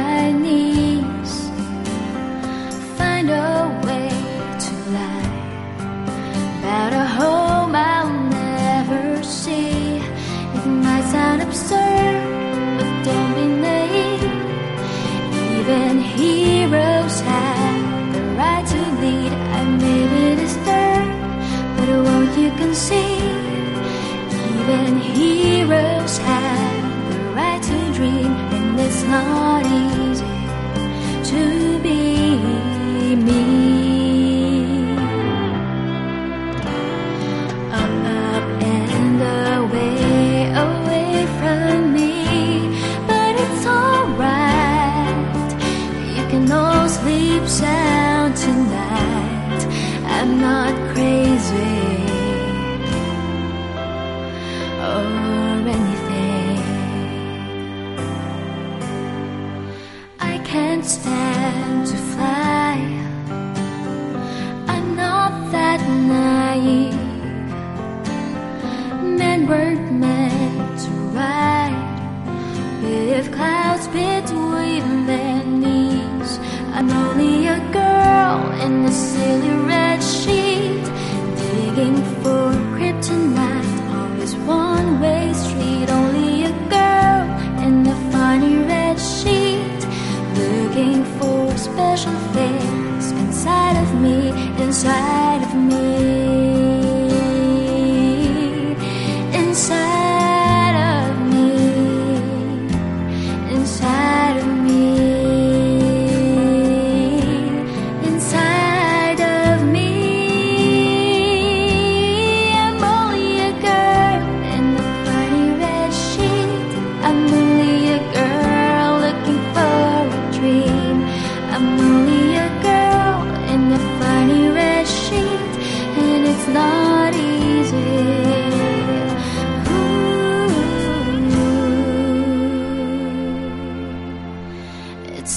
My knees, find a way to lie about a home I'll never see. It might sound absurd, but don't be naive. Even heroes all sleep sound tonight. I'm not crazy or anything. I can't stand to fly. I'm not that naive. Men weren't meant to ride with clouds between their on one-way street. Only a girl in a funny red sheet, looking for special things inside of me, inside